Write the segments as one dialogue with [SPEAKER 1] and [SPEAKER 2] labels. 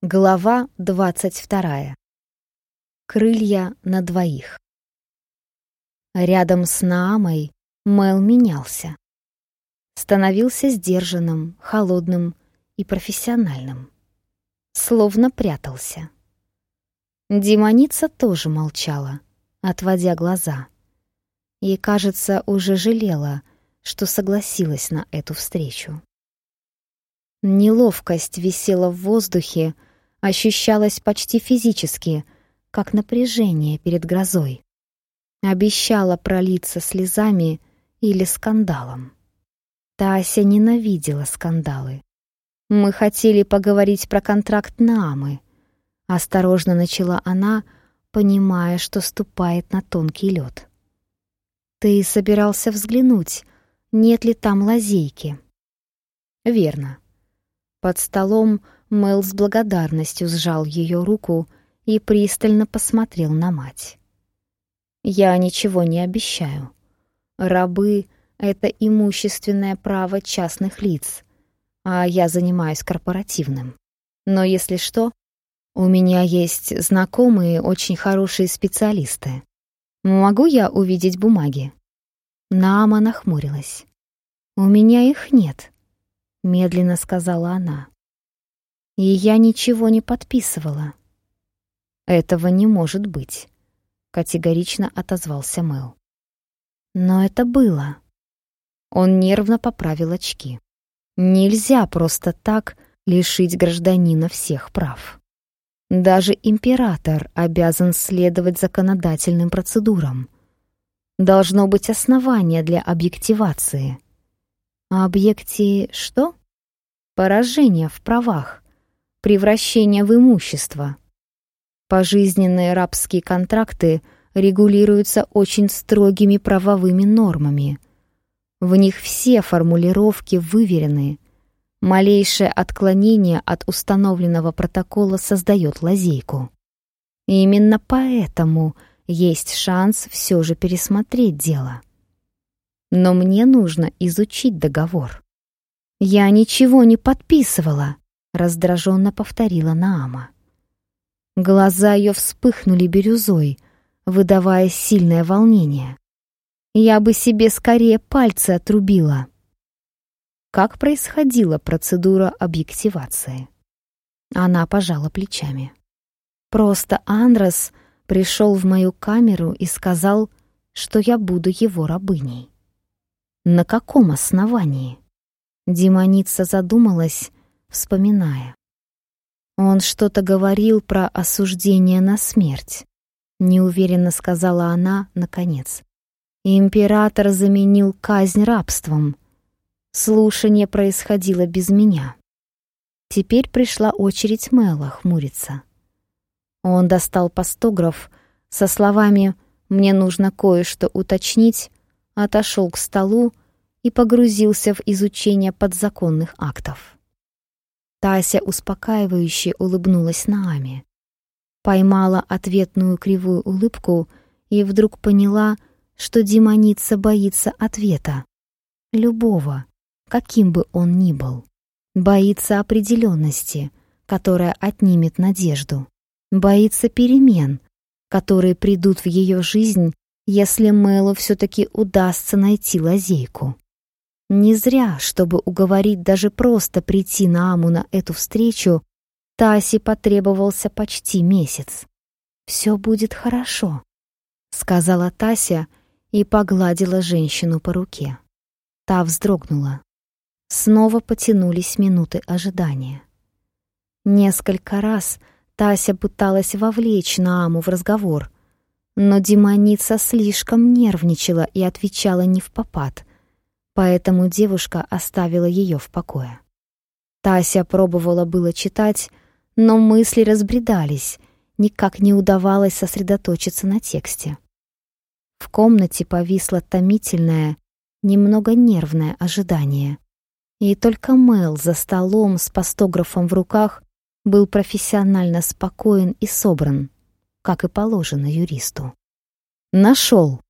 [SPEAKER 1] Глава двадцать вторая. Крылья на двоих. Рядом с Наамой Мэл менялся. Становился сдержанным, холодным и профессиональным. Словно прятался. Демоница тоже молчала, отводя глаза. И, кажется, уже жалела, что согласилась на эту встречу. Неловкость висела в воздухе, ощущалась почти физически, как напряжение перед грозой. Обещала пролиться слезами или скандалом. Тася ненавидела скандалы. Мы хотели поговорить про контракт Наамы. Осторожно начала она, понимая, что ступает на тонкий лед. Ты собирался взглянуть, нет ли там лазейки? Верно. Под столом Мэл с благодарностью сжал ее руку и пристально посмотрел на мать. «Я ничего не обещаю. Рабы — это имущественное право частных лиц, а я занимаюсь корпоративным. Но если что, у меня есть знакомые очень хорошие специалисты. Могу я увидеть бумаги?» Нама нахмурилась. «У меня их нет», — медленно сказала она. И я ничего не подписывала. Этого не может быть, категорично отозвался Мэл. Но это было. Он нервно поправил очки. Нельзя просто так лишить гражданина всех прав. Даже император обязан следовать законодательным процедурам. Должно быть основание для объективации. А объекти что? Поражение в правах, превращение в имущество. Пожизненные рабские контракты регулируются очень строгими правовыми нормами. В них все формулировки выверены. Малейшее отклонение от установленного протокола создает лазейку. И именно поэтому есть шанс все же пересмотреть дело. Но мне нужно изучить договор. Я ничего не подписывала раздраженно повторила Наама. Глаза ее вспыхнули бирюзой, выдавая сильное волнение. Я бы себе скорее пальцы отрубила. Как происходила процедура объективации? Она пожала плечами. Просто Андрос пришел в мою камеру и сказал, что я буду его рабыней. На каком основании? Демоница задумалась, вспоминая. Он что-то говорил про осуждение на смерть. Неуверенно сказала она, наконец. Император заменил казнь рабством. Слушание происходило без меня. Теперь пришла очередь Мэла хмуриться. Он достал постограф со словами «Мне нужно кое-что уточнить», отошел к столу и погрузился в изучение подзаконных актов. Тася успокаивающе улыбнулась Нааме. Поймала ответную кривую улыбку и вдруг поняла, что демоница боится ответа. Любого, каким бы он ни был. Боится определенности, которая отнимет надежду. Боится перемен, которые придут в ее жизнь, если Мэлу все-таки удастся найти лазейку. Не зря, чтобы уговорить даже просто прийти на Аму на эту встречу, Тасе потребовался почти месяц. «Все будет хорошо», — сказала Тася и погладила женщину по руке. Та вздрогнула. Снова потянулись минуты ожидания. Несколько раз Тася пыталась вовлечь Нааму в разговор, но демоница слишком нервничала и отвечала не в попад поэтому девушка оставила ее в покое. Тася пробовала было читать, но мысли разбредались, никак не удавалось сосредоточиться на тексте. В комнате повисло томительное, немного нервное ожидание. И только Мэл за столом с постографом в руках был профессионально спокоен и собран, как и положено юристу. «Нашел!»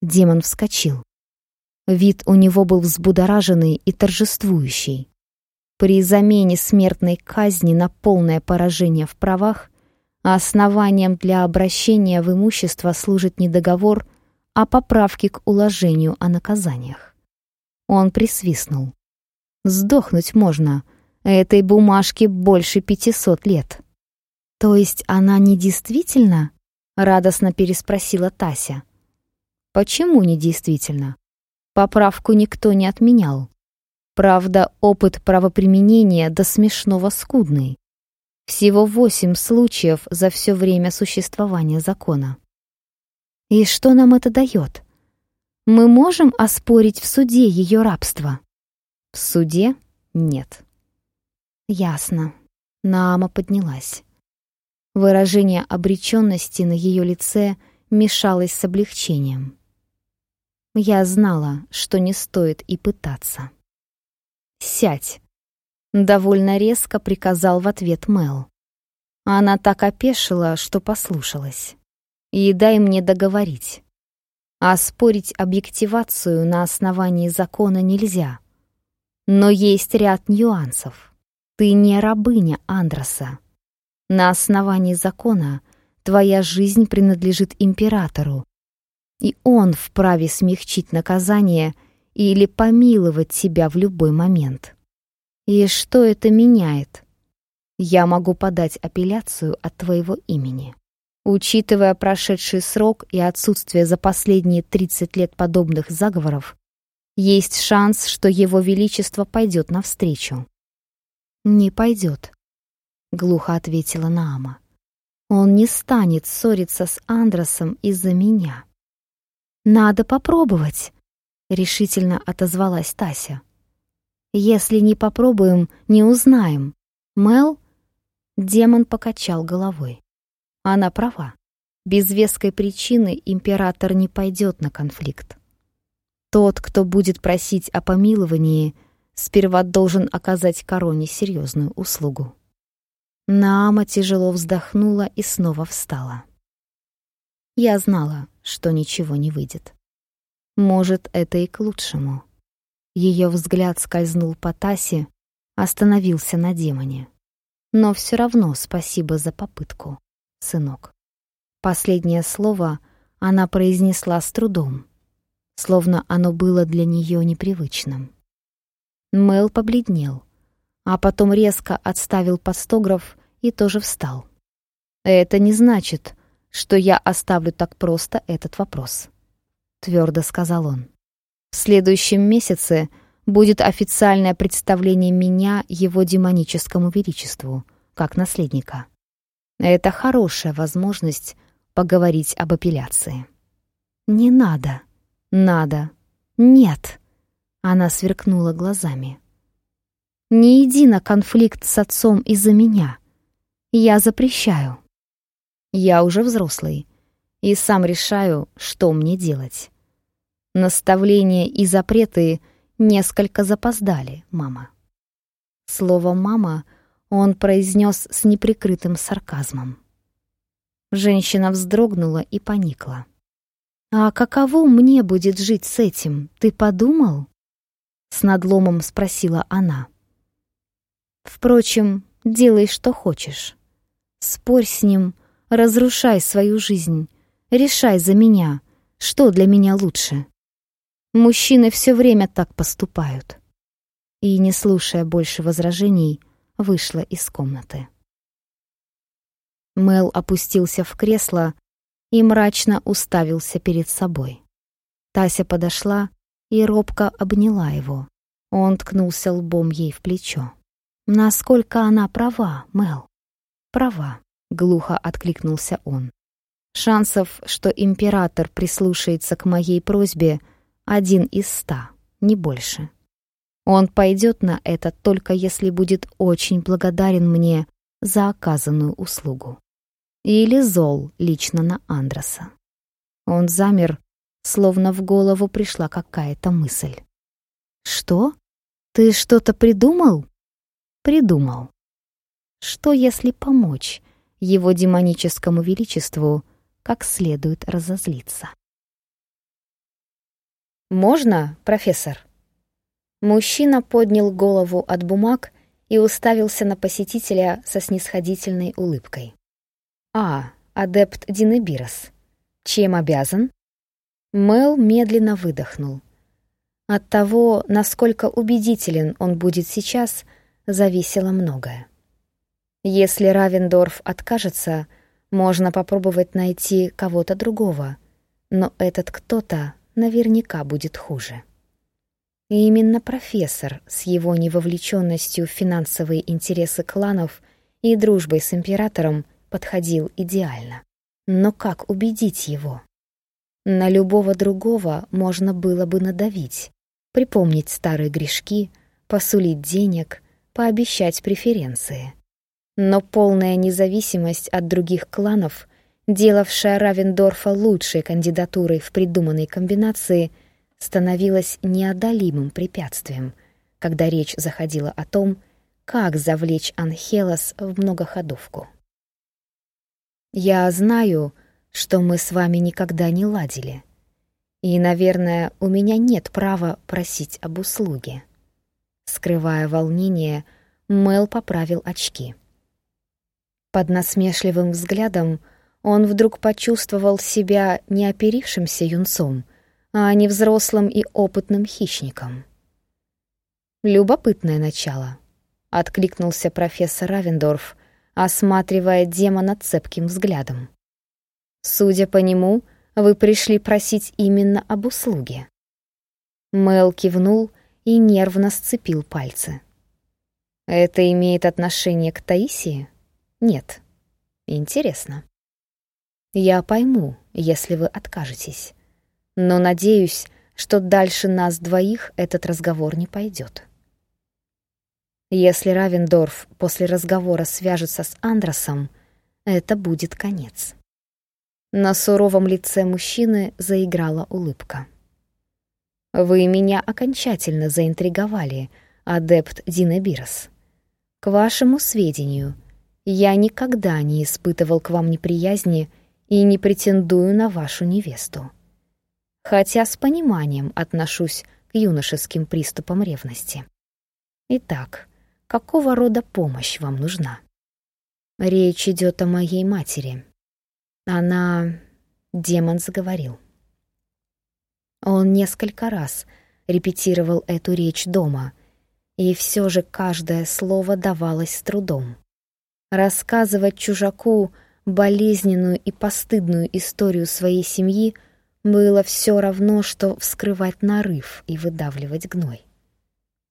[SPEAKER 1] Демон вскочил. Вид у него был взбудораженный и торжествующий. При замене смертной казни на полное поражение в правах основанием для обращения в имущество служит не договор, а поправки к уложению о наказаниях. Он присвистнул. «Сдохнуть можно. Этой бумажке больше пятисот лет». «То есть она не действительно?» — радостно переспросила Тася. «Почему не действительно? Поправку никто не отменял. Правда, опыт правоприменения до смешного скудный. Всего восемь случаев за все время существования закона. И что нам это дает? Мы можем оспорить в суде ее рабство? В суде нет. Ясно. Наама поднялась. Выражение обреченности на ее лице мешалось с облегчением. Я знала, что не стоит и пытаться. «Сядь!» — довольно резко приказал в ответ Мел. Она так опешила, что послушалась. «И дай мне договорить. А спорить объективацию на основании закона нельзя. Но есть ряд нюансов. Ты не рабыня Андроса. На основании закона твоя жизнь принадлежит императору, и он вправе смягчить наказание — или помиловать тебя в любой момент. И что это меняет? Я могу подать апелляцию от твоего имени. Учитывая прошедший срок и отсутствие за последние 30 лет подобных заговоров, есть шанс, что его величество пойдет навстречу. «Не пойдет», — глухо ответила Наама. «Он не станет ссориться с Андросом из-за меня». «Надо попробовать», решительно отозвалась Тася. Если не попробуем, не узнаем. Мел демон покачал головой. Она права. Без веской причины император не пойдет на конфликт. Тот, кто будет просить о помиловании, сперва должен оказать короне серьезную услугу. Наама тяжело вздохнула и снова встала. Я знала, что ничего не выйдет. Может, это и к лучшему. Ее взгляд скользнул по Тасе, остановился на демоне. Но все равно спасибо за попытку, сынок. Последнее слово она произнесла с трудом, словно оно было для нее непривычным. Мэл побледнел, а потом резко отставил постограф и тоже встал. «Это не значит, что я оставлю так просто этот вопрос. — твердо сказал он. «В следующем месяце будет официальное представление меня его демоническому величеству, как наследника. Это хорошая возможность поговорить об апелляции». «Не надо. Надо. Нет!» Она сверкнула глазами. «Не иди на конфликт с отцом из-за меня. Я запрещаю. Я уже взрослый и сам решаю, что мне делать. Наставления и запреты несколько запоздали, мама. Слово «мама» он произнес с неприкрытым сарказмом. Женщина вздрогнула и поникла. «А каково мне будет жить с этим, ты подумал?» С надломом спросила она. «Впрочем, делай, что хочешь. Спорь с ним, разрушай свою жизнь, решай за меня, что для меня лучше. Мужчины все время так поступают. И, не слушая больше возражений, вышла из комнаты. Мел опустился в кресло и мрачно уставился перед собой. Тася подошла и робко обняла его. Он ткнулся лбом ей в плечо. «Насколько она права, Мел?» «Права», — глухо откликнулся он. «Шансов, что император прислушается к моей просьбе, один из ста, не больше. Он пойдет на это только если будет очень благодарен мне за оказанную услугу. Или зол лично на Андроса. Он замер, словно в голову пришла какая-то мысль. «Что? Ты что-то придумал?» «Придумал. Что, если помочь его демоническому величеству как следует разозлиться?»
[SPEAKER 2] «Можно, профессор?» Мужчина поднял голову от бумаг
[SPEAKER 1] и уставился на посетителя со снисходительной улыбкой. «А, адепт Динебирос. Чем обязан?» Мел медленно выдохнул. От того, насколько убедителен он будет сейчас, зависело многое. Если Равендорф откажется, можно попробовать найти кого-то другого, но этот кто-то наверняка будет хуже. И именно профессор с его невовлеченностью в финансовые интересы кланов и дружбой с императором подходил идеально. Но как убедить его? На любого другого можно было бы надавить, припомнить старые грешки, посулить денег, пообещать преференции. Но полная независимость от других кланов, делавшая Равендорфа лучшей кандидатурой в придуманной комбинации — становилось неодолимым препятствием, когда речь заходила о том, как завлечь Анхелос в многоходовку. «Я знаю, что мы с вами никогда не ладили, и, наверное, у меня нет права просить об услуге». Скрывая волнение, Мел поправил очки. Под насмешливым взглядом он вдруг почувствовал себя не оперившимся юнцом, а не взрослым и опытным хищником. «Любопытное начало», — откликнулся профессор Равендорф, осматривая демона цепким взглядом. «Судя по нему, вы пришли просить именно об услуге». Мэл кивнул и нервно сцепил пальцы. «Это имеет отношение к Таисии?» «Нет». «Интересно». «Я пойму, если вы откажетесь но надеюсь, что дальше нас двоих этот разговор не пойдет. Если Равендорф после разговора свяжется с Андросом, это будет конец. На суровом лице мужчины заиграла улыбка. «Вы меня окончательно заинтриговали, адепт Динабирос. К вашему сведению, я никогда не испытывал к вам неприязни и не претендую на вашу невесту хотя с пониманием отношусь к юношеским приступам ревности. Итак, какого рода помощь вам нужна? Речь идет о моей матери. Она... Демон заговорил. Он несколько раз репетировал эту речь дома, и все же каждое слово давалось с трудом. Рассказывать чужаку болезненную и постыдную историю своей семьи — было все равно, что вскрывать нарыв и выдавливать гной.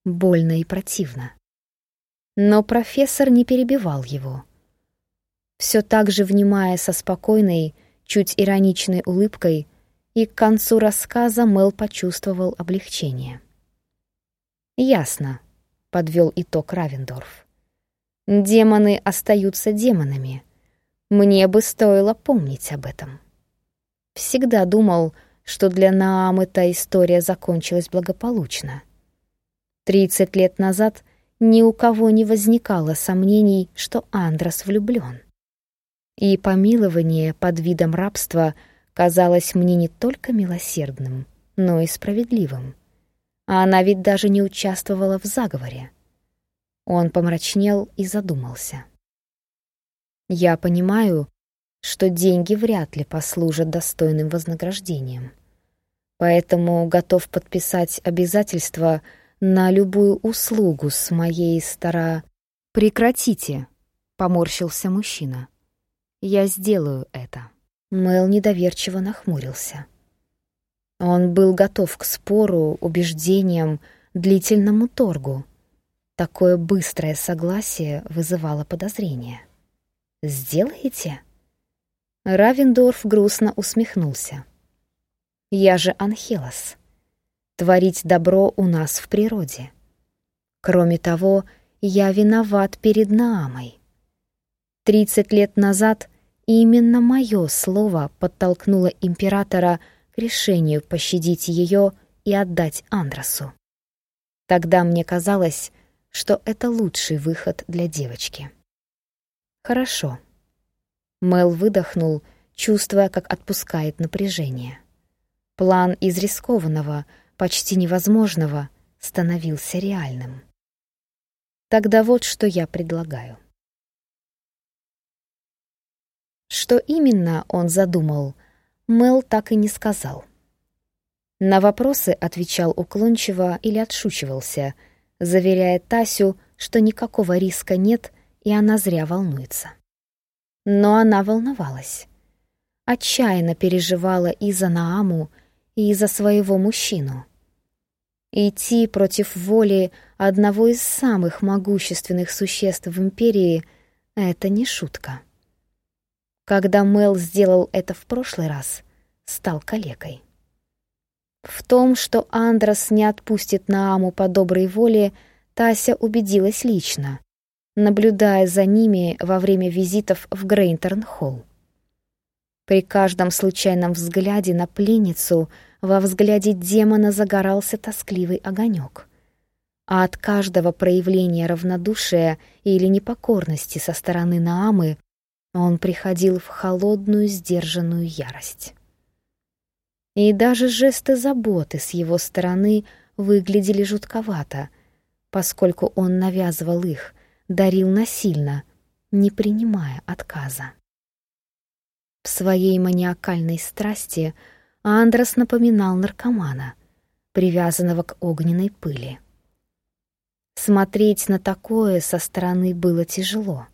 [SPEAKER 1] Больно и противно. Но профессор не перебивал его. Все так же внимая со спокойной, чуть ироничной улыбкой, и к концу рассказа Мел почувствовал облегчение. «Ясно», — подвел итог Равендорф. «Демоны остаются демонами. Мне бы стоило помнить об этом». Всегда думал, что для Наам эта история закончилась благополучно. Тридцать лет назад ни у кого не возникало сомнений, что Андрос влюблён. И помилование под видом рабства казалось мне не только милосердным, но и справедливым. А она ведь даже не участвовала в заговоре. Он помрачнел и задумался. Я понимаю, что деньги вряд ли послужат достойным вознаграждением. Поэтому готов подписать обязательства на любую услугу с моей стара... «Прекратите!» — поморщился мужчина. «Я сделаю это». Мэл недоверчиво нахмурился. Он был готов к спору, убеждениям, длительному торгу. Такое быстрое согласие вызывало подозрение. «Сделаете?» Равендорф грустно усмехнулся. «Я же Анхелос. Творить добро у нас в природе. Кроме того, я виноват перед Наамой. Тридцать лет назад именно мое слово подтолкнуло императора к решению пощадить ее и отдать Андросу. Тогда мне казалось, что это лучший выход для девочки. Хорошо. Мел выдохнул, чувствуя, как отпускает напряжение. План из рискованного, почти невозможного, становился реальным. Тогда вот что я предлагаю. Что именно он задумал, Мел так и не сказал. На вопросы отвечал уклончиво или отшучивался, заверяя Тасю, что никакого риска нет, и она зря волнуется. Но она волновалась. Отчаянно переживала и за Нааму, и за своего мужчину. Идти против воли одного из самых могущественных существ в Империи — это не шутка. Когда Мел сделал это в прошлый раз, стал калекой. В том, что Андрос не отпустит Нааму по доброй воле, Тася убедилась лично, наблюдая за ними во время визитов в Грейнтерн-холл. При каждом случайном взгляде на пленницу во взгляде демона загорался тоскливый огонек. А от каждого проявления равнодушия или непокорности со стороны Наамы он приходил в холодную, сдержанную ярость. И даже жесты заботы с его стороны выглядели жутковато, поскольку он навязывал их, дарил насильно, не принимая отказа. В своей маниакальной страсти Андрос напоминал наркомана, привязанного к огненной пыли. Смотреть на такое со стороны было тяжело.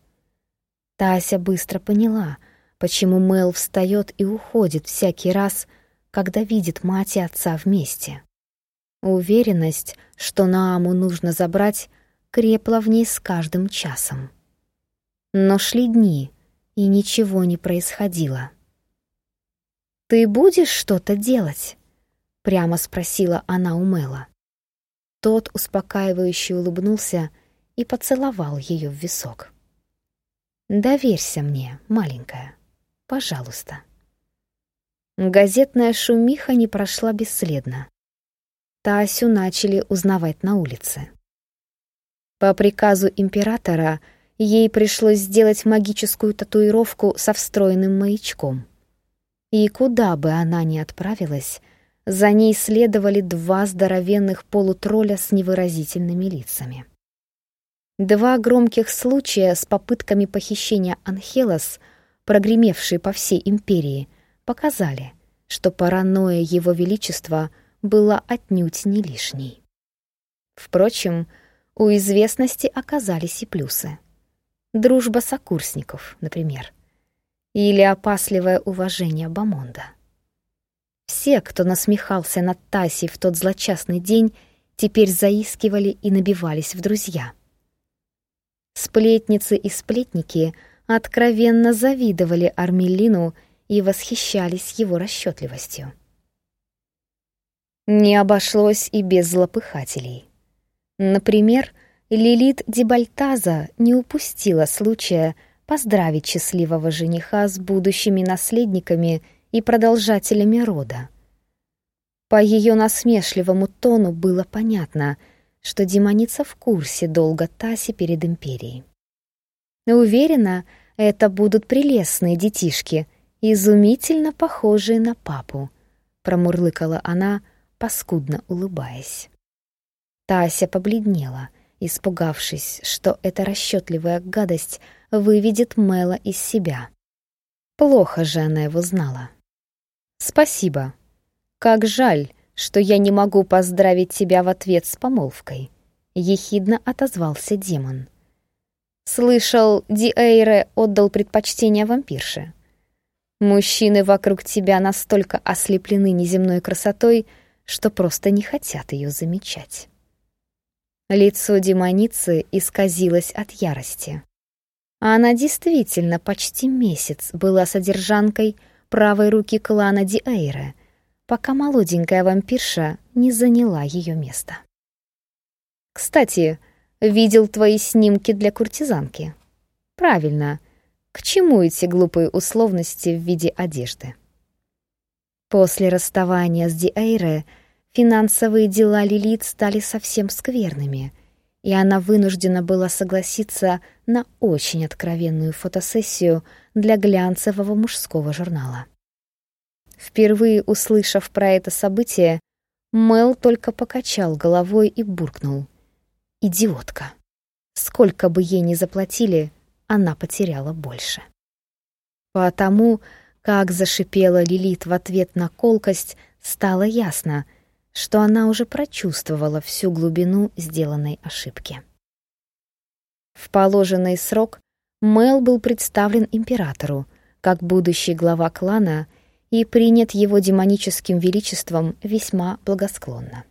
[SPEAKER 1] Тася быстро поняла, почему Мэл встает и уходит всякий раз, когда видит мать и отца вместе. Уверенность, что Нааму нужно забрать, крепла в ней с каждым часом. Но шли дни, и ничего не происходило. «Ты будешь что-то делать?» — прямо спросила она у Мэла. Тот успокаивающе улыбнулся и поцеловал ее в висок. «Доверься мне, маленькая, пожалуйста». Газетная шумиха не прошла бесследно. Тасю начали узнавать на улице. По приказу императора ей пришлось сделать магическую татуировку со встроенным маячком. И куда бы она ни отправилась, за ней следовали два здоровенных полутролля с невыразительными лицами. Два громких случая с попытками похищения Анхелос, прогремевшие по всей империи, показали, что паранойя Его Величества была отнюдь не лишней. Впрочем, у известности оказались и плюсы. Дружба сокурсников, например. Или опасливое уважение Бамонда. Все, кто насмехался над Тасей в тот злочастный день, теперь заискивали и набивались в друзья. Сплетницы и сплетники откровенно завидовали Армелину и восхищались его расчетливостью. Не обошлось и без злопыхателей. Например, Лилит Дебальтаза не упустила случая поздравить счастливого жениха с будущими наследниками и продолжателями рода. По ее насмешливому тону было понятно, что демоница в курсе долга Таси перед империей. Уверена, это будут прелестные детишки, изумительно похожие на папу, промурлыкала она, паскудно улыбаясь. Тася побледнела, испугавшись, что эта расчетливая гадость выведет Мэла из себя. Плохо же она его знала. «Спасибо. Как жаль, что я не могу поздравить тебя в ответ с помолвкой», — ехидно отозвался демон. «Слышал, Диэйре отдал предпочтение вампирше. Мужчины вокруг тебя настолько ослеплены неземной красотой, что просто не хотят ее замечать». Лицо демоницы исказилось от ярости. Она действительно почти месяц была содержанкой правой руки клана Диэйра, пока молоденькая вампирша не заняла ее место. «Кстати, видел твои снимки для куртизанки. Правильно. К чему эти глупые условности в виде одежды?» После расставания с Диэйре финансовые дела Лилит стали совсем скверными, и она вынуждена была согласиться на очень откровенную фотосессию для глянцевого мужского журнала. Впервые услышав про это событие, Мел только покачал головой и буркнул. «Идиотка! Сколько бы ей ни заплатили, она потеряла больше. Потому, как зашипела Лилит в ответ на колкость, стало ясно, что она уже прочувствовала всю глубину сделанной ошибки. В положенный срок Мел был представлен императору, как будущий глава клана и принят его демоническим величеством весьма благосклонно.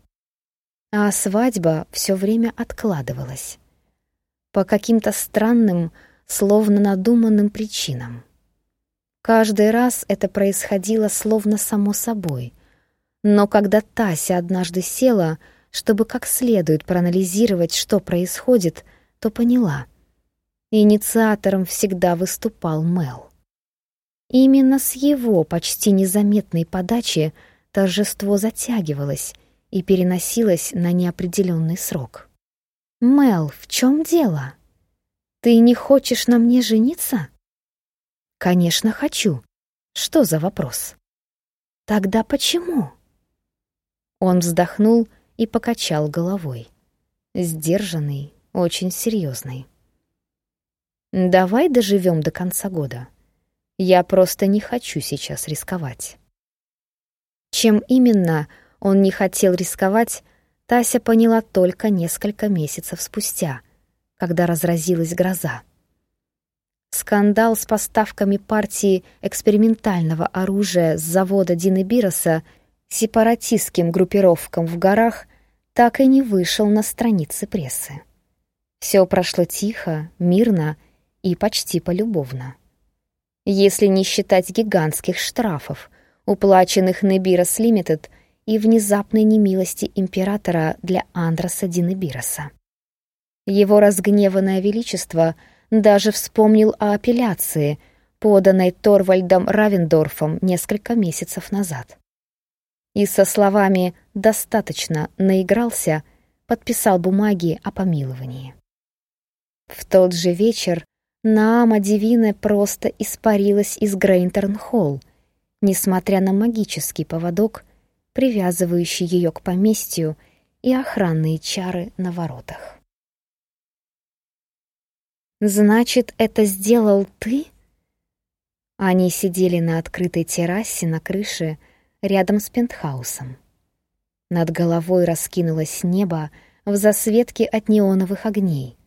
[SPEAKER 1] А свадьба все время откладывалась. По каким-то странным, словно надуманным причинам. Каждый раз это происходило словно само собой. Но когда Тася однажды села, чтобы как следует проанализировать, что происходит, то поняла. Инициатором всегда выступал Мел. Именно с его почти незаметной подачи торжество затягивалось и переносилось на неопределенный срок. «Мел, в чем дело? Ты не хочешь на мне жениться?» «Конечно, хочу. Что за вопрос?» «Тогда почему?» Он вздохнул и покачал головой. Сдержанный, очень серьезный. «Давай доживем до конца года. Я просто не хочу сейчас рисковать. Чем именно он не хотел рисковать, Тася поняла только несколько месяцев спустя, когда разразилась гроза. Скандал с поставками партии экспериментального оружия с завода Дины Бироса сепаратистским группировкам в горах так и не вышел на страницы прессы. Все прошло тихо, мирно и почти полюбовно если не считать гигантских штрафов, уплаченных Небирос Лимитед и внезапной немилости императора для Андроса Динебироса. Его разгневанное величество даже вспомнил о апелляции, поданной Торвальдом Равендорфом несколько месяцев назад. И со словами «достаточно» наигрался, подписал бумаги о помиловании. В тот же вечер Наама Дивина просто испарилась из Грейнтерн-Холл, несмотря на магический поводок, привязывающий ее к поместью и охранные чары на воротах. «Значит, это сделал ты?» Они сидели на открытой террасе на крыше рядом с пентхаусом. Над головой раскинулось небо в засветке от неоновых огней —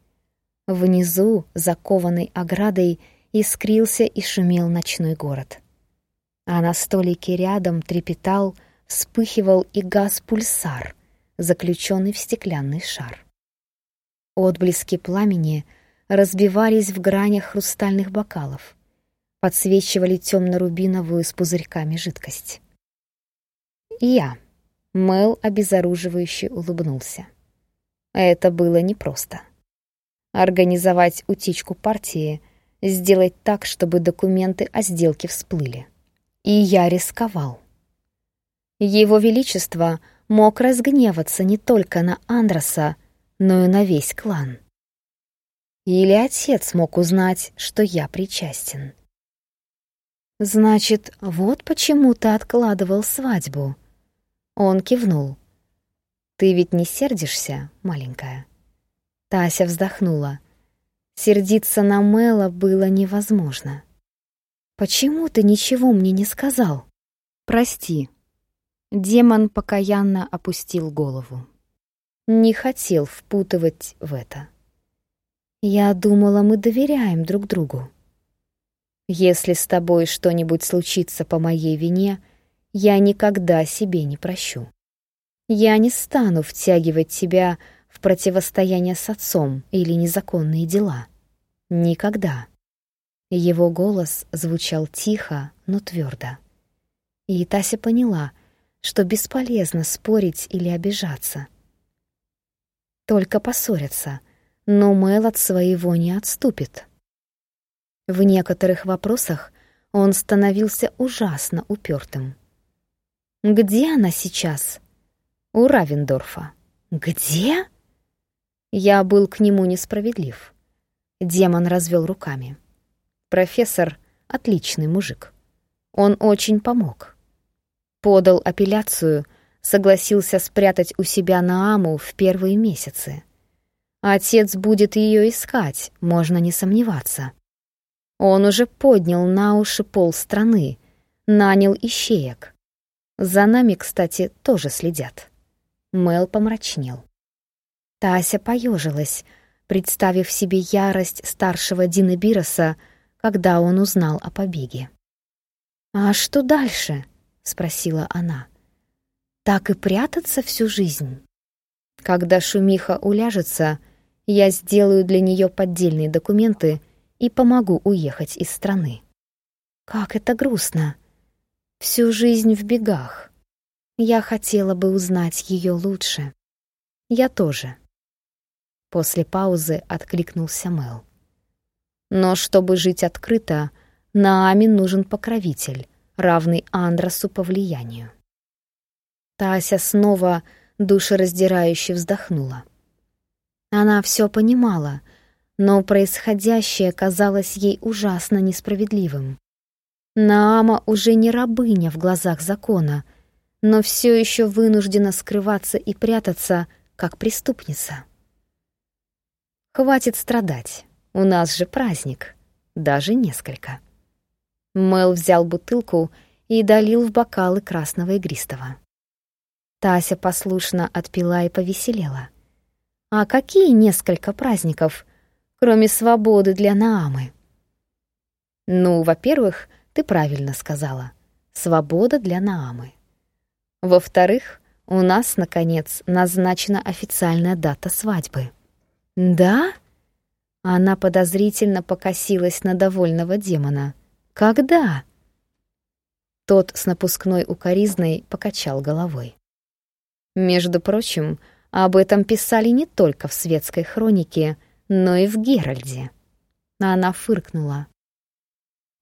[SPEAKER 1] Внизу, закованный оградой, искрился и шумел ночной город. А на столике рядом трепетал, вспыхивал и газ пульсар, заключенный в стеклянный шар. Отблески пламени разбивались в гранях хрустальных бокалов, подсвечивали темно-рубиновую с пузырьками жидкость. «Я», — Мэл обезоруживающе улыбнулся. Это было непросто организовать утечку партии, сделать так, чтобы документы о сделке всплыли. И я рисковал. Его Величество мог разгневаться не только на Андроса, но и на весь клан. Или отец мог узнать, что я причастен. «Значит, вот почему ты откладывал свадьбу?» Он кивнул. «Ты ведь не сердишься, маленькая?» Тася вздохнула. Сердиться на Мэла было невозможно. «Почему ты ничего мне не сказал?» «Прости». Демон покаянно опустил голову. Не хотел впутывать в это. «Я думала, мы доверяем друг другу. Если с тобой что-нибудь случится по моей вине, я никогда себе не прощу. Я не стану втягивать тебя в противостояние с отцом или незаконные дела. Никогда. Его голос звучал тихо, но твердо. И Тася поняла, что бесполезно спорить или обижаться. Только поссорятся, но Мэл от своего не отступит. В некоторых вопросах он становился ужасно упертым. «Где она сейчас?» «У Равендорфа». «Где?» Я был к нему несправедлив. Демон развел руками. Профессор — отличный мужик. Он очень помог. Подал апелляцию, согласился спрятать у себя Нааму в первые месяцы. Отец будет ее искать, можно не сомневаться. Он уже поднял на уши пол страны, нанял ищеек. За нами, кстати, тоже следят. Мел помрачнел. Тася поежилась, представив себе ярость старшего Дина Бироса, когда он узнал о побеге. «А что дальше?» — спросила она. «Так и прятаться всю жизнь?» «Когда шумиха уляжется, я сделаю для нее поддельные документы и помогу уехать из страны». «Как это грустно! Всю жизнь в бегах. Я хотела бы узнать ее лучше. Я тоже». После паузы откликнулся Мел. Но чтобы жить открыто, Наами нужен покровитель, равный Андросу по влиянию. Тася снова душераздирающе вздохнула. Она все понимала, но происходящее казалось ей ужасно несправедливым. Наама уже не рабыня в глазах закона, но все еще вынуждена скрываться и прятаться, как преступница. Хватит страдать. У нас же праздник. Даже несколько. Мэл взял бутылку и долил в бокалы красного игристого. Тася послушно отпила и повеселела. А какие несколько праздников, кроме свободы для Наамы? Ну, во-первых, ты правильно сказала. Свобода для Наамы. Во-вторых, у нас, наконец, назначена официальная дата свадьбы. «Да?» Она подозрительно покосилась на довольного демона. «Когда?» Тот с напускной укоризной покачал головой. Между прочим, об этом писали не только в светской хронике, но и в Геральде. Она фыркнула.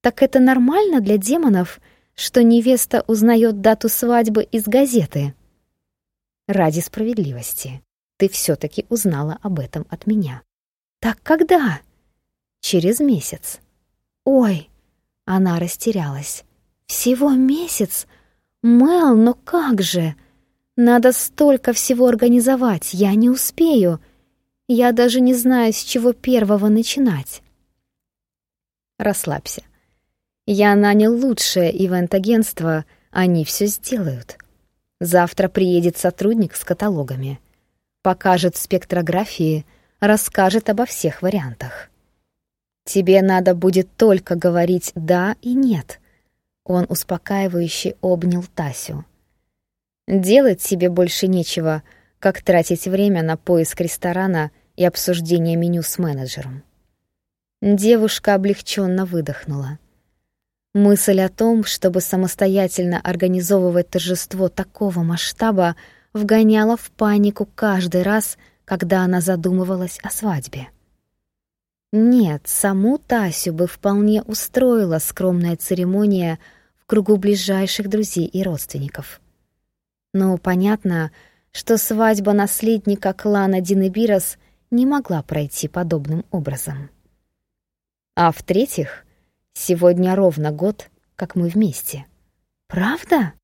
[SPEAKER 1] «Так это нормально для демонов, что невеста узнает дату свадьбы из газеты?» «Ради справедливости ты все-таки узнала об этом от меня. Так когда? Через месяц. Ой, она растерялась. Всего месяц? Мэл, но как же? Надо столько всего организовать, я не успею. Я даже не знаю, с чего первого начинать. Расслабься. Я нанял лучшее ивент-агентство, они все сделают. Завтра приедет сотрудник с каталогами покажет спектрографии, расскажет обо всех вариантах. Тебе надо будет только говорить «да» и «нет». Он успокаивающе обнял Тасю. Делать себе больше нечего, как тратить время на поиск ресторана и обсуждение меню с менеджером. Девушка облегченно выдохнула. Мысль о том, чтобы самостоятельно организовывать торжество такого масштаба, вгоняла в панику каждый раз, когда она задумывалась о свадьбе. Нет, саму Тасю бы вполне устроила скромная церемония в кругу ближайших друзей и родственников. Но понятно, что свадьба наследника клана Динебирос не могла пройти подобным образом. А в-третьих, сегодня ровно год, как мы вместе. Правда?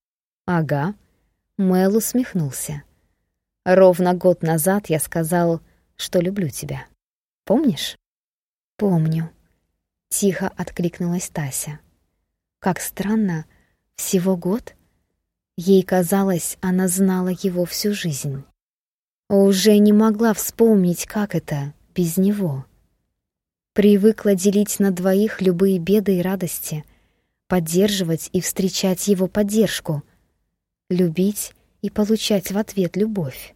[SPEAKER 1] Ага. Мэл усмехнулся. «Ровно год назад я сказал, что люблю тебя. Помнишь?» «Помню», — тихо откликнулась Тася. «Как странно, всего год?» Ей казалось, она знала его всю жизнь. Уже не могла вспомнить, как это без него. Привыкла делить на двоих любые беды и радости, поддерживать и встречать его поддержку — любить и получать в ответ любовь.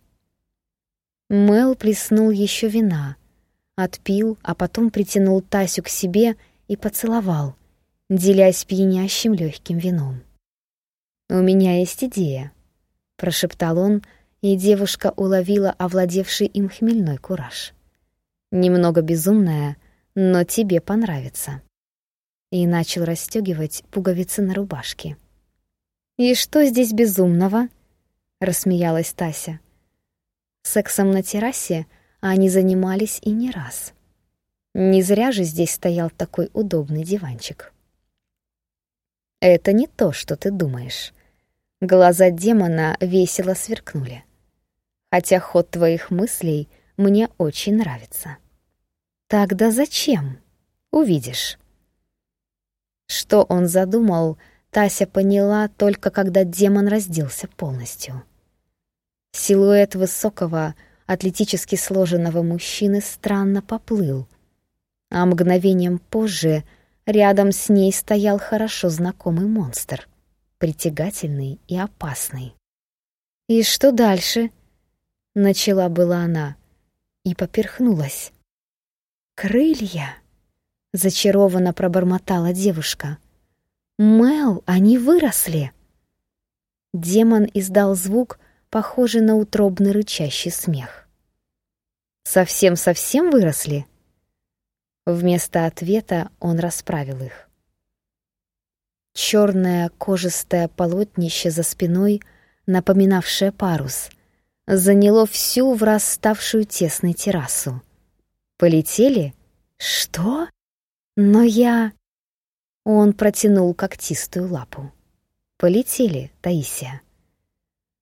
[SPEAKER 1] Мел плеснул еще вина, отпил, а потом притянул Тасю к себе и поцеловал, делясь пьянящим легким вином. «У меня есть идея», — прошептал он, и девушка уловила овладевший им хмельной кураж. «Немного безумная, но тебе понравится». И начал расстегивать пуговицы на рубашке. «И что здесь безумного?» — рассмеялась Тася. Сексом на террасе они занимались и не раз. Не зря же здесь стоял такой удобный диванчик. «Это не то, что ты думаешь». Глаза демона весело сверкнули. Хотя ход твоих мыслей мне очень нравится. Тогда зачем? Увидишь. Что он задумал, Тася поняла только когда демон разделся полностью. Силуэт высокого, атлетически сложенного мужчины странно поплыл, а мгновением позже рядом с ней стоял хорошо знакомый монстр, притягательный и опасный. «И что дальше?» — начала была она и поперхнулась. «Крылья!» — зачарованно пробормотала девушка. «Мел, они выросли!» Демон издал звук, похожий на утробный рычащий смех. «Совсем-совсем выросли?» Вместо ответа он расправил их. Черное кожистое полотнище за спиной, напоминавшее парус, заняло всю враставшую тесной террасу. «Полетели? Что? Но я...» Он протянул когтистую лапу. «Полетели, Таисия».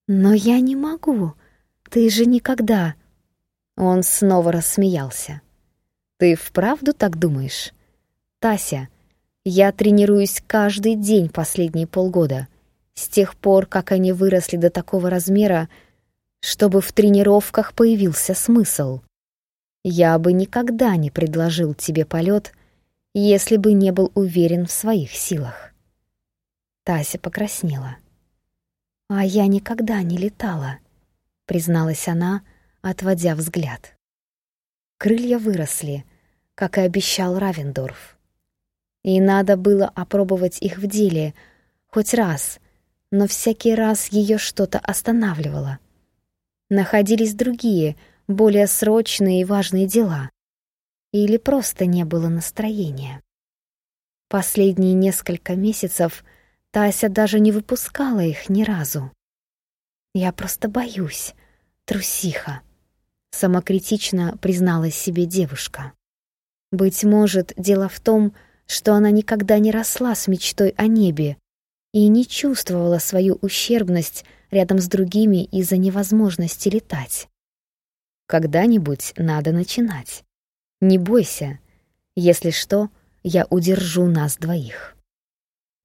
[SPEAKER 1] «Но я не могу. Ты же никогда...» Он снова рассмеялся. Ты вправду так думаешь? Тася, я тренируюсь каждый день последние полгода, с тех пор, как они выросли до такого размера, чтобы в тренировках появился смысл. Я бы никогда не предложил тебе полет, если бы не был уверен в своих силах. Тася покраснела. «А я никогда не летала», — призналась она, отводя взгляд. Крылья выросли, как и обещал Равендорф. И надо было опробовать их в деле хоть раз, но всякий раз ее что-то останавливало. Находились другие, более срочные и важные дела. Или просто не было настроения. Последние несколько месяцев Тася даже не выпускала их ни разу. «Я просто боюсь, трусиха», самокритично призналась себе девушка. Быть может, дело в том, что она никогда не росла с мечтой о небе и не чувствовала свою ущербность рядом с другими из-за невозможности летать. Когда-нибудь надо начинать. Не бойся. Если что, я удержу нас двоих.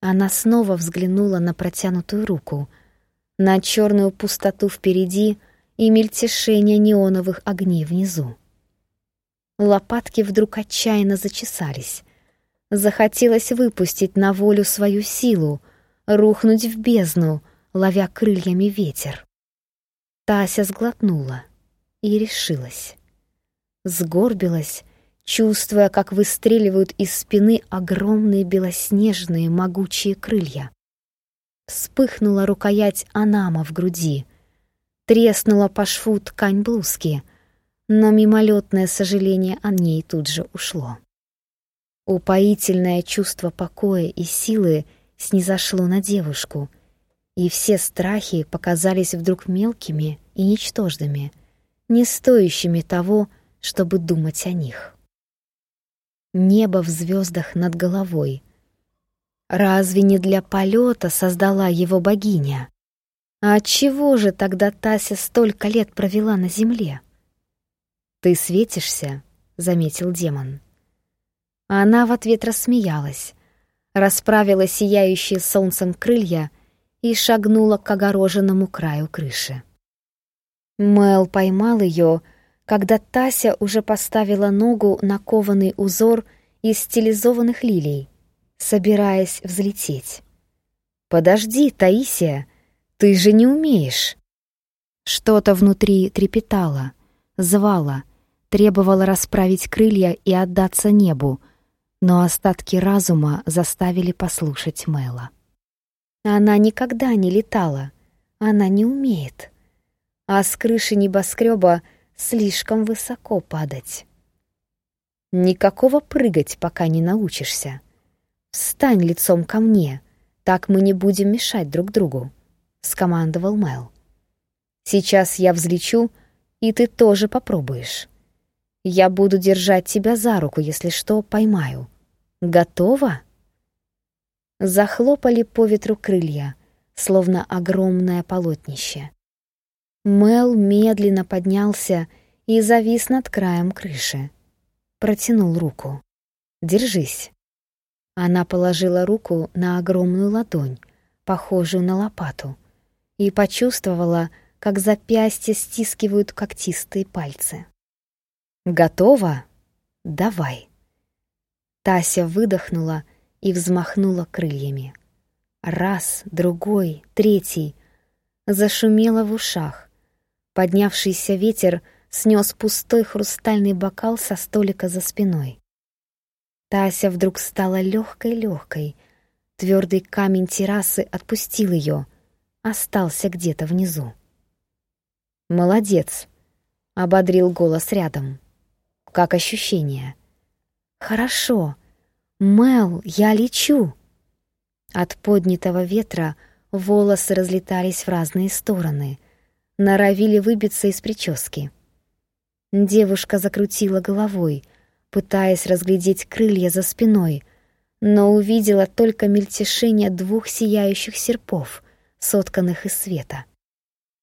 [SPEAKER 1] Она снова взглянула на протянутую руку, на черную пустоту впереди — и мельтешение неоновых огней внизу. Лопатки вдруг отчаянно зачесались. Захотелось выпустить на волю свою силу, рухнуть в бездну, ловя крыльями ветер. Тася сглотнула и решилась. Сгорбилась, чувствуя, как выстреливают из спины огромные белоснежные могучие крылья. Вспыхнула рукоять Анама в груди, Треснула по шву ткань блузки, но мимолетное сожаление о ней тут же ушло. Упоительное чувство покоя и силы снизошло на девушку, и все страхи показались вдруг мелкими и ничтожными, не стоящими того, чтобы думать о них. Небо в звездах над головой. Разве не для полета создала его богиня? А отчего же тогда Тася столько лет провела на земле? «Ты светишься», — заметил демон. Она в ответ рассмеялась, расправила сияющие солнцем крылья и шагнула к огороженному краю крыши. Мэл поймал ее, когда Тася уже поставила ногу на кованый узор из стилизованных лилий, собираясь взлететь. «Подожди, Таисия!» Ты же не умеешь!» Что-то внутри трепетало, звало, требовало расправить крылья и отдаться небу, но остатки разума заставили послушать Мэла. Она никогда не летала, она не умеет. А с крыши небоскреба слишком высоко падать. Никакого прыгать, пока не научишься. Встань лицом ко мне, так мы не будем мешать друг другу. — скомандовал Мэл. «Сейчас я взлечу, и ты тоже попробуешь. Я буду держать тебя за руку, если что, поймаю. Готова?» Захлопали по ветру крылья, словно огромное полотнище. Мэл медленно поднялся и завис над краем крыши. Протянул руку. «Держись». Она положила руку на огромную ладонь, похожую на лопату, и почувствовала, как запястья стискивают когтистые пальцы. «Готово? Давай!» Тася выдохнула и взмахнула крыльями. Раз, другой, третий. Зашумело в ушах. Поднявшийся ветер снес пустой хрустальный бокал со столика за спиной. Тася вдруг стала легкой-легкой. Твердый камень террасы отпустил ее, остался где-то внизу. «Молодец!» — ободрил голос рядом. «Как ощущение?» «Хорошо. Мел, я лечу!» От поднятого ветра волосы разлетались в разные стороны, норовили выбиться из прически. Девушка закрутила головой, пытаясь разглядеть крылья за спиной, но увидела только мельтешение двух сияющих серпов, сотканных из света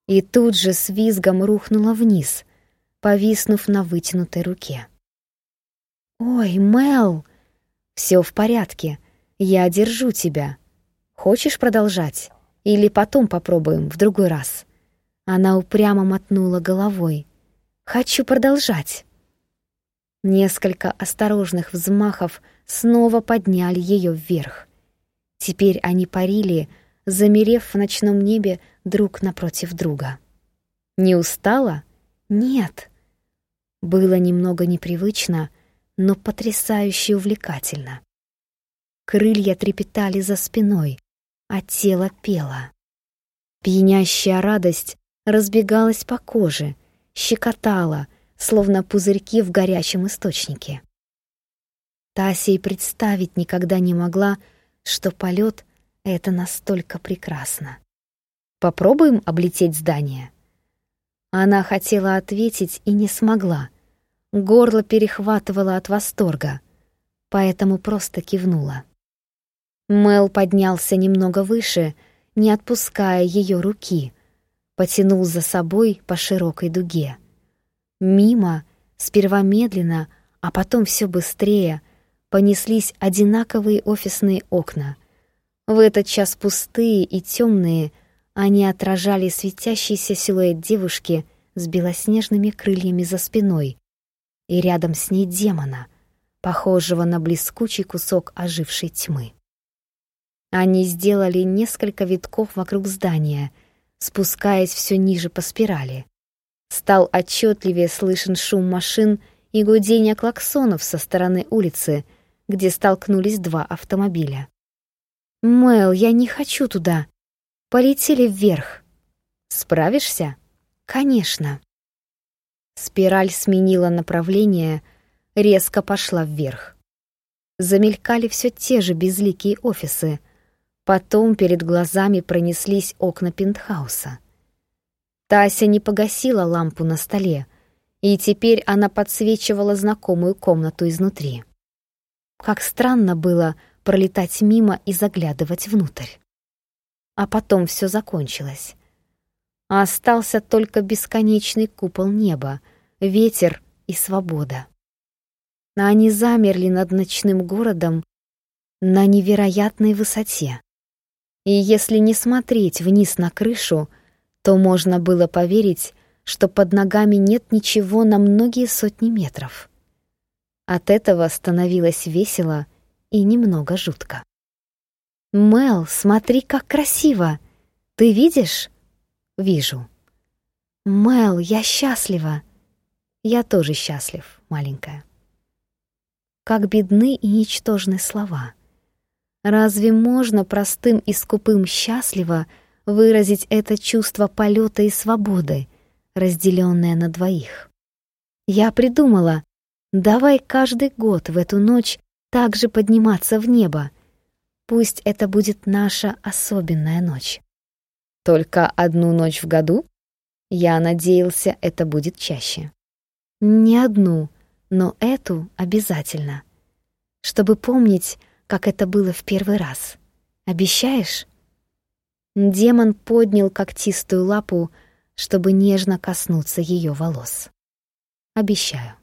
[SPEAKER 1] и тут же с визгом рухнула вниз, повиснув на вытянутой руке. «Ой, Мел! Все в порядке, я держу тебя. Хочешь продолжать? Или потом попробуем в другой раз?» Она упрямо мотнула головой. «Хочу продолжать!» Несколько осторожных взмахов снова подняли ее вверх. Теперь они парили, замерев в ночном небе друг напротив друга. Не устала? Нет. Было немного непривычно, но потрясающе увлекательно. Крылья трепетали за спиной, а тело пело. Пьянящая радость разбегалась по коже, щекотала, словно пузырьки в горячем источнике. Тася и представить никогда не могла, что полет — это настолько прекрасно. Попробуем облететь здание?» Она хотела ответить и не смогла. Горло перехватывало от восторга, поэтому просто кивнула. Мел поднялся немного выше, не отпуская ее руки, потянул за собой по широкой дуге. Мимо, сперва медленно, а потом все быстрее, понеслись одинаковые офисные окна. В этот час пустые и темные — они отражали светящийся силуэт девушки с белоснежными крыльями за спиной и рядом с ней демона, похожего на блескучий кусок ожившей тьмы. Они сделали несколько витков вокруг здания, спускаясь все ниже по спирали. Стал отчетливее слышен шум машин и гудение клаксонов со стороны улицы, где столкнулись два автомобиля. «Мэл, я не хочу туда!» Полетели вверх. Справишься? Конечно. Спираль сменила направление, резко пошла вверх. Замелькали все те же безликие офисы. Потом перед глазами пронеслись окна пентхауса. Тася не погасила лампу на столе, и теперь она подсвечивала знакомую комнату изнутри. Как странно было пролетать мимо и заглядывать внутрь а потом все закончилось. А остался только бесконечный купол неба, ветер и свобода. А они замерли над ночным городом на невероятной высоте. И если не смотреть вниз на крышу, то можно было поверить, что под ногами нет ничего на многие сотни метров. От этого становилось весело и немного жутко. «Мел, смотри, как красиво! Ты видишь?» «Вижу». «Мел, я счастлива!» «Я тоже счастлив, маленькая». Как бедны и ничтожны слова. Разве можно простым и скупым счастливо выразить это чувство полета и свободы, разделенное на двоих? Я придумала, давай каждый год в эту ночь также подниматься в небо, Пусть это будет наша особенная ночь. Только одну ночь в году? Я надеялся, это будет чаще. Не одну, но эту обязательно. Чтобы помнить, как это было в первый раз. Обещаешь? Демон поднял когтистую лапу, чтобы нежно коснуться ее волос. Обещаю.